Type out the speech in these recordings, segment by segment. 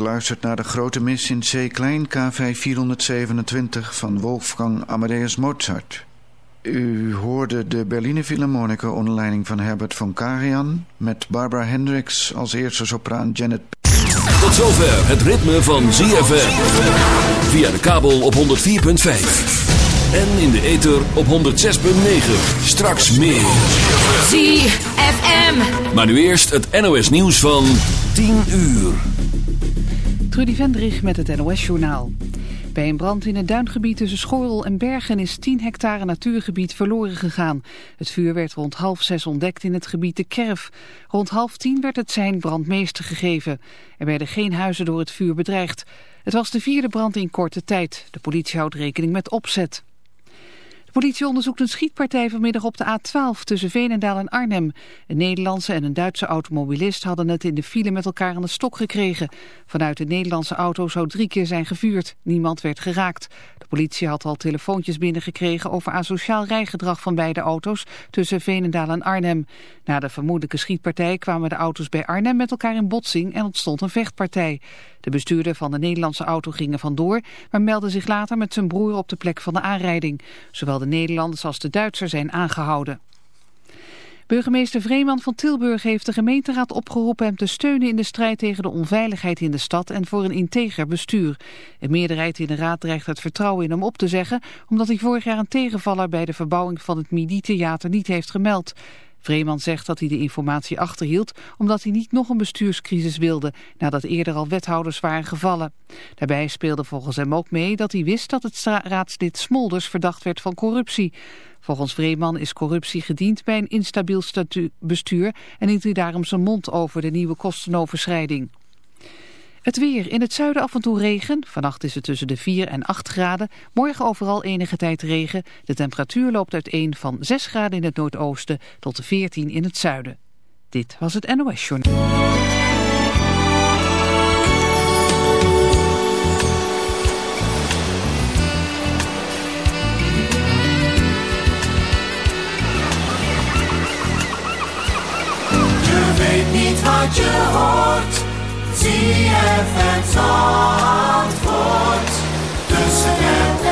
Geluisterd naar de grote mis in C-klein KV 427 van Wolfgang Amadeus Mozart. U hoorde de Berliner Philharmoniker onder leiding van Herbert von Karajan... met Barbara Hendricks als eerste sopraan Janet... Tot zover het ritme van ZFM. Via de kabel op 104.5. En in de ether op 106.9. Straks meer. ZFM. Maar nu eerst het NOS nieuws van 10 uur. Trudy Vendrich met het NOS-journaal. Bij een brand in het duingebied tussen Schorrel en Bergen is 10 hectare natuurgebied verloren gegaan. Het vuur werd rond half zes ontdekt in het gebied de Kerf. Rond half tien werd het zijn brandmeester gegeven. Er werden geen huizen door het vuur bedreigd. Het was de vierde brand in korte tijd. De politie houdt rekening met opzet. Politie onderzoekt een schietpartij vanmiddag op de A12 tussen Veenendaal en Arnhem. Een Nederlandse en een Duitse automobilist hadden het in de file met elkaar aan de stok gekregen. Vanuit de Nederlandse auto zou drie keer zijn gevuurd. Niemand werd geraakt. De politie had al telefoontjes binnengekregen over asociaal rijgedrag van beide auto's tussen Veenendaal en Arnhem. Na de vermoedelijke schietpartij kwamen de auto's bij Arnhem met elkaar in botsing en ontstond een vechtpartij. De bestuurder van de Nederlandse auto ging er vandoor, maar meldde zich later met zijn broer op de plek van de aanrijding. Zowel de Nederlanders als de Duitsers zijn aangehouden. Burgemeester Vreeman van Tilburg heeft de gemeenteraad opgeroepen hem te steunen in de strijd tegen de onveiligheid in de stad en voor een integer bestuur. Een meerderheid in de raad dreigt het vertrouwen in hem op te zeggen, omdat hij vorig jaar een tegenvaller bij de verbouwing van het Midi-theater niet heeft gemeld. Vreeman zegt dat hij de informatie achterhield omdat hij niet nog een bestuurscrisis wilde nadat eerder al wethouders waren gevallen. Daarbij speelde volgens hem ook mee dat hij wist dat het raadslid Smolders verdacht werd van corruptie. Volgens Vreeman is corruptie gediend bij een instabiel bestuur en hield hij daarom zijn mond over de nieuwe kostenoverschrijding. Het weer. In het zuiden af en toe regen. Vannacht is het tussen de 4 en 8 graden. Morgen overal enige tijd regen. De temperatuur loopt uiteen van 6 graden in het noordoosten tot de 14 in het zuiden. Dit was het NOS Journal. Je weet niet wat je hoort. ZFM Zandvoort Tussen het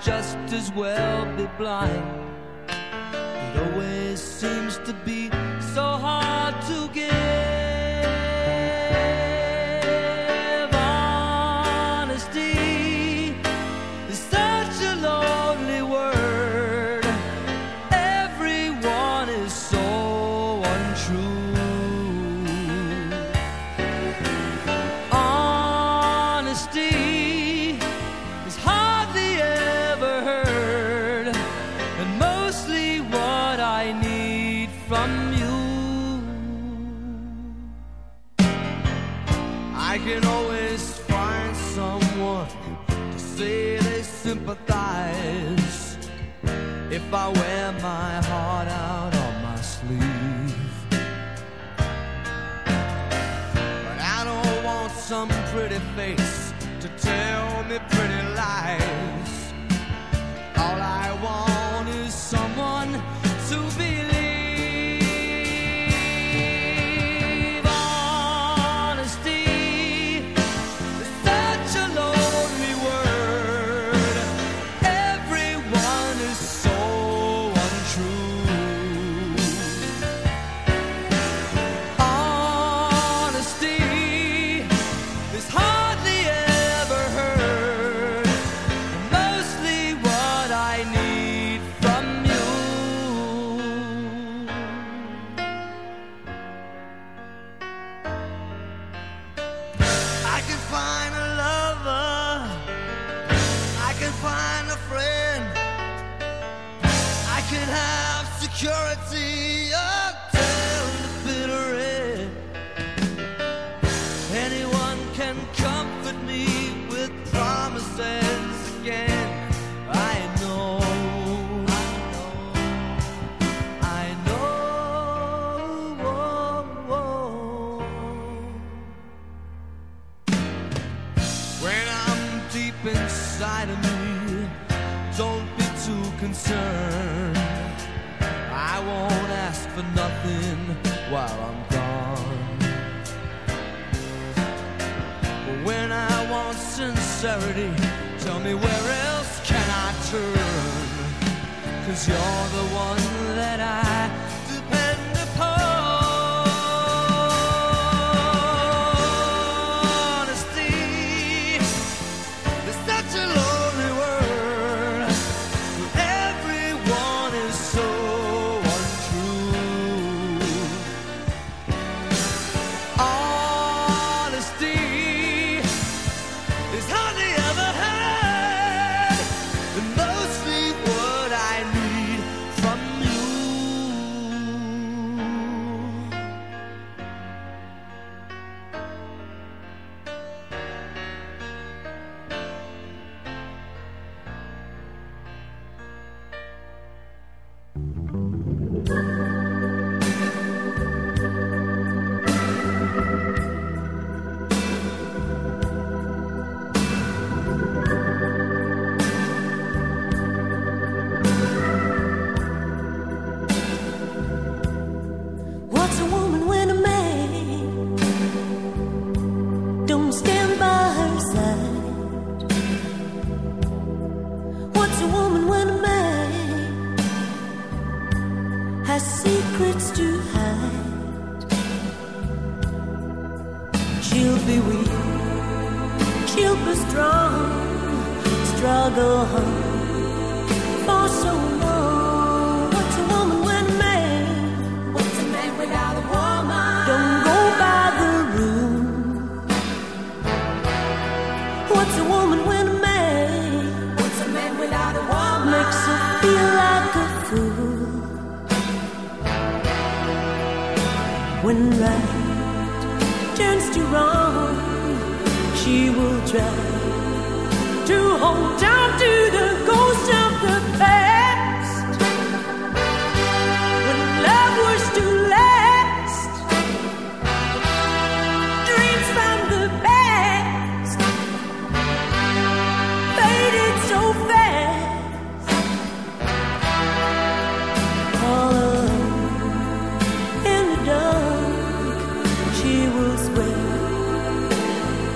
just as well be blind. by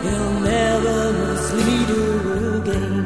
He'll never mislead her again.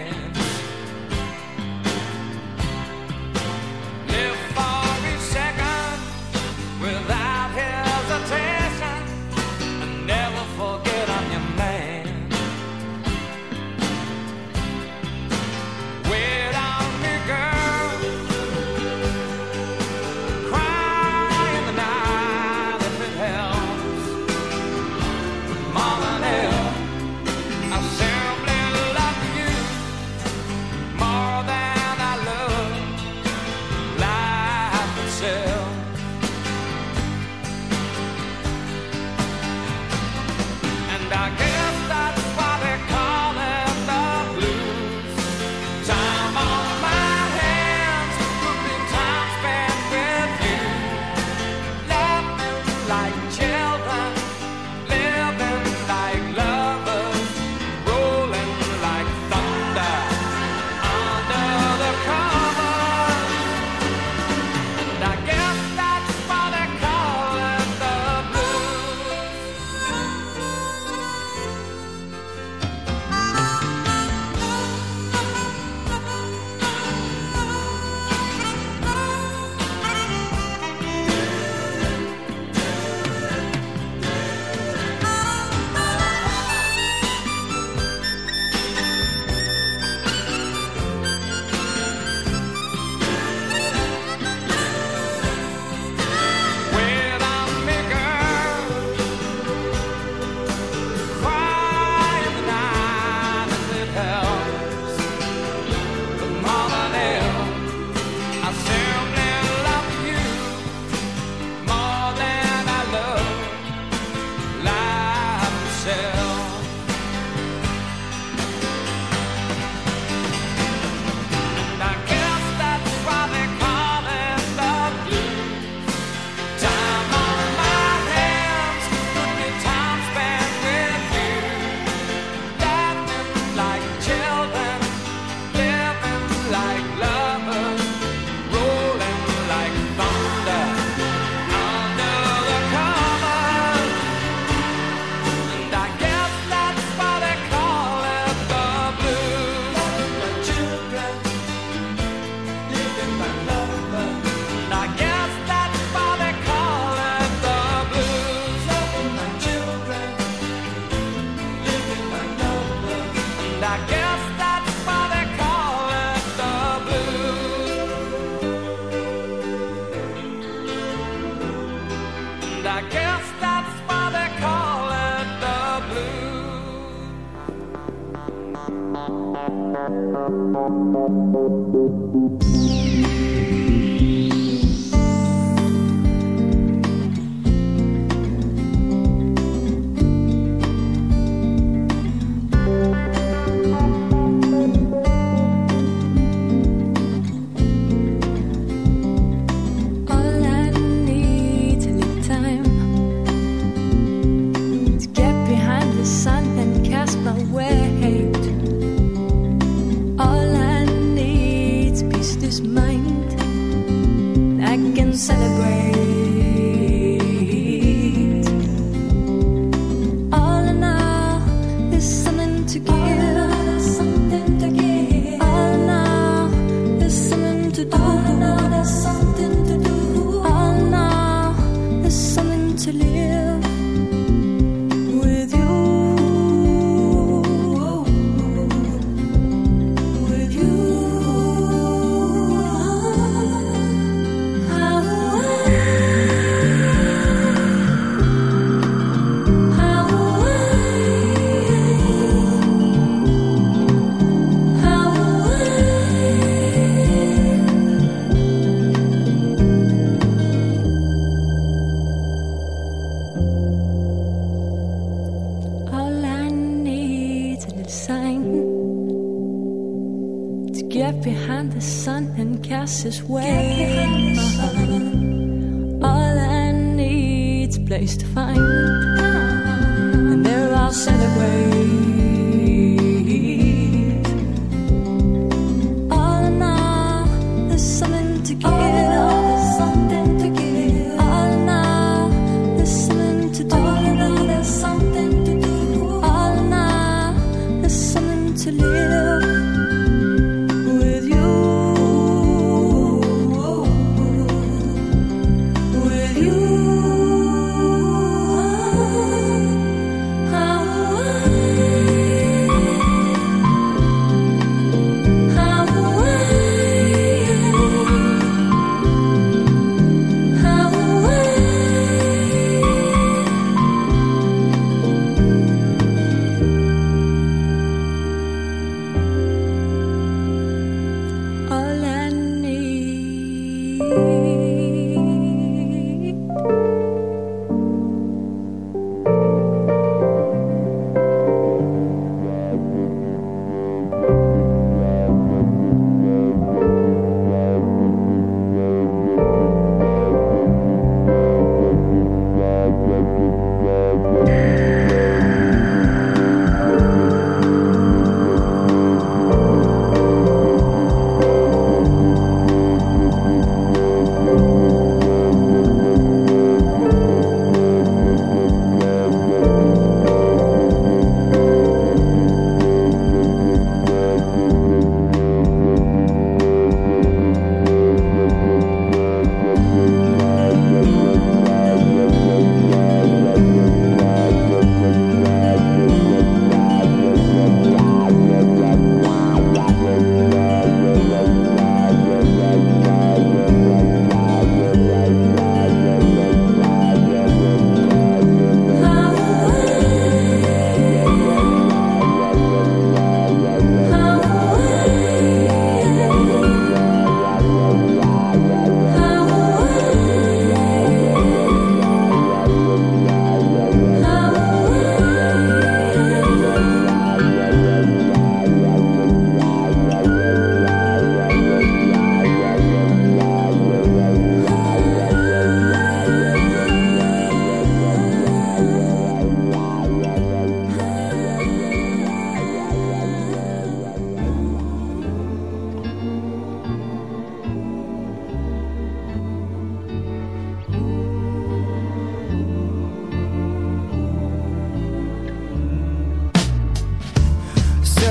this way.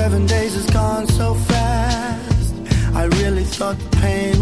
Seven days has gone so fast. I really thought the pain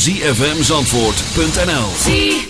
zfmzandvoort.nl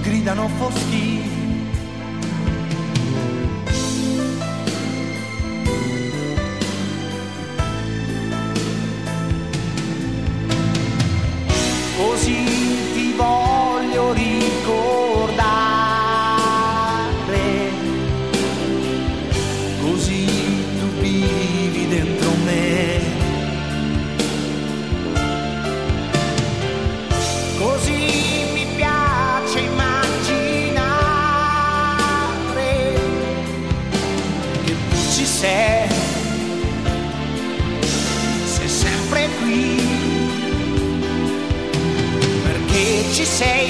gridano foschi. say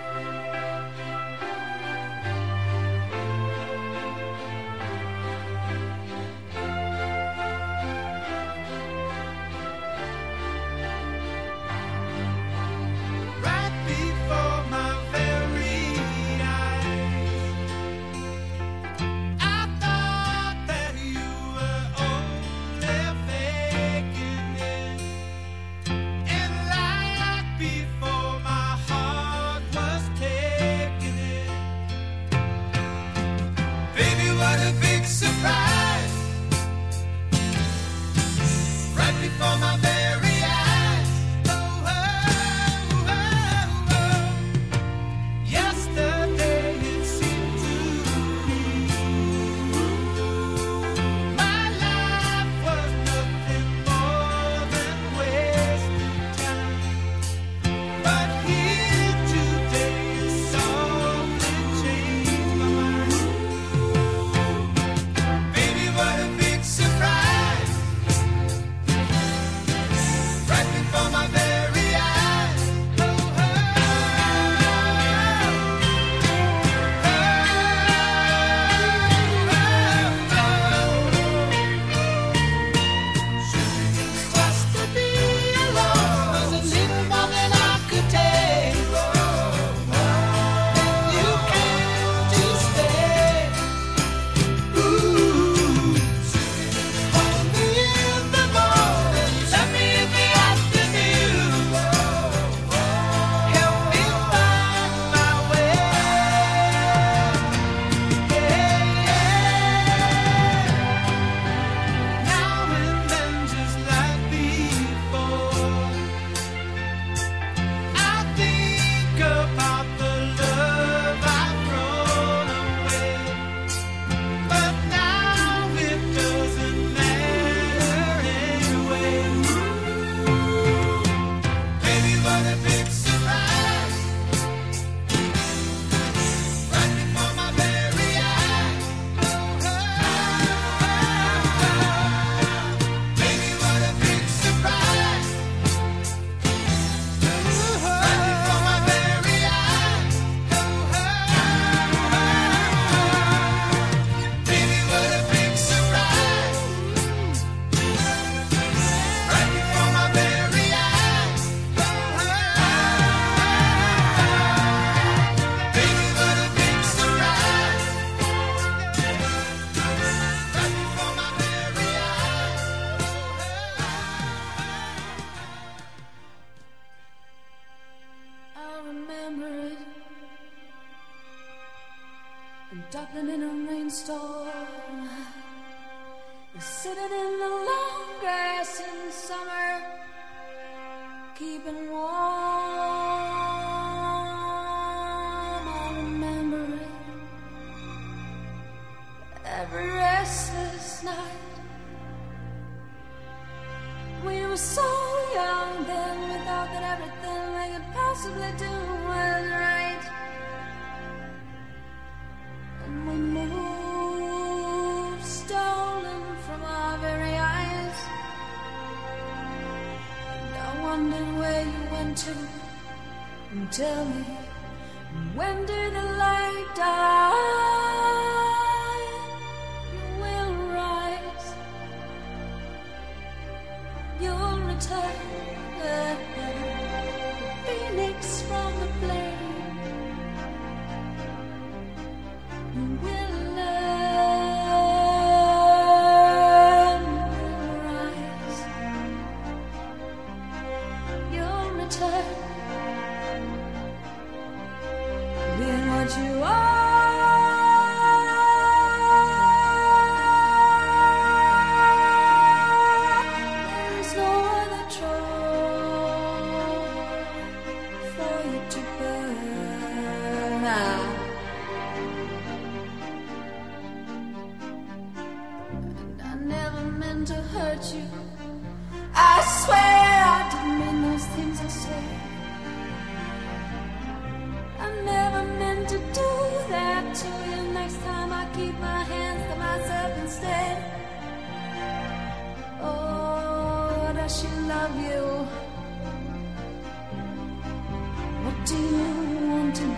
shouldn't have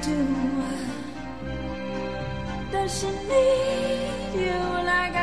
do? Does she need you like I